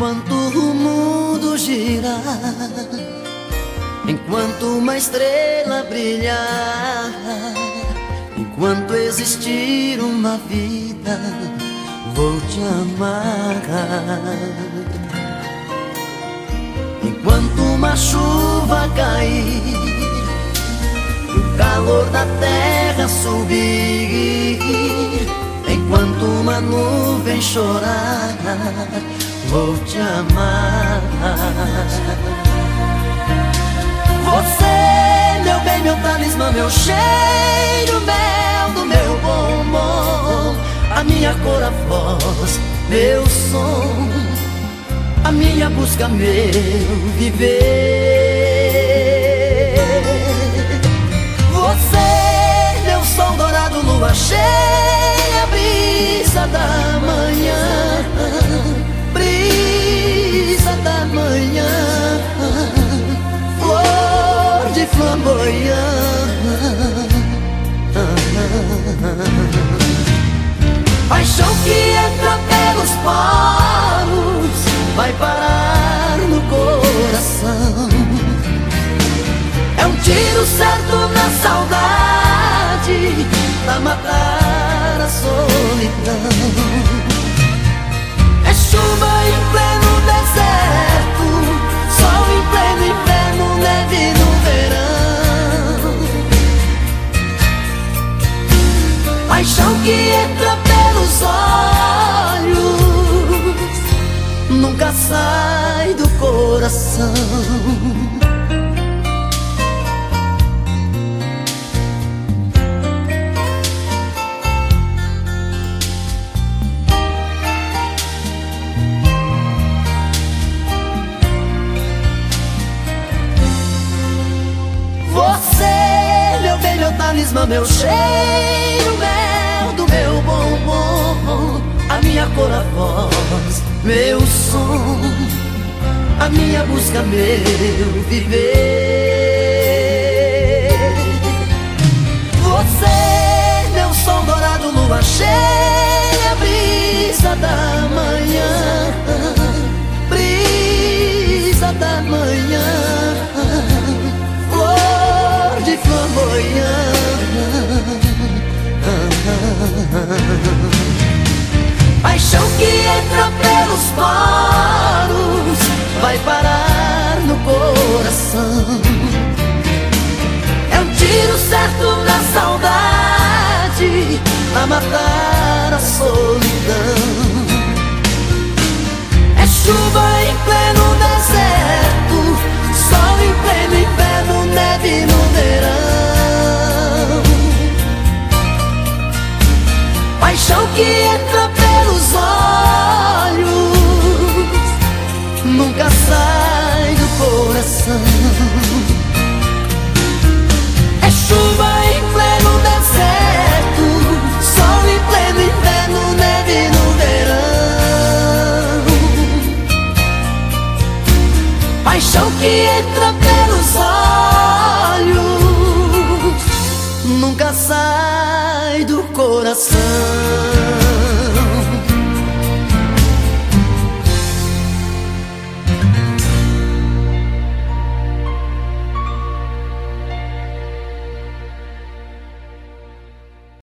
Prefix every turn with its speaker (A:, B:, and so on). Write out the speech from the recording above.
A: Enquanto o mundo girar, enquanto uma estrela brilhar, enquanto existir uma vida, vou te amar. Enquanto uma chuva cair, o calor da terra subir, enquanto uma nuvem chorar vou te amar. Você, meu bem, meu talismã, meu cheiro, mel do meu bombom, a minha cor, a voz, meu som, a minha busca, meu viver. Você, meu sol dourado, lua cheia, brisa da manhã Pra matar a solidão. É chuva em pleno deserto Sol em pleno inverno, neve no verão. Paixão que entra pelos olhos Nunca sai do coração talismã, meu cheiro, mel do meu bombom, a minha cor, a voz, meu som, a minha busca, meu viver. Flamboyant Paixão que entra pelos poros Vai parar no coração. É um tiro certo na saudade A matar a solidão nunca sai do coração. É chuva em pleno deserto, sol em pleno inverno, neve no verão. Paixão que entra pelos olhos, nunca sai do coração.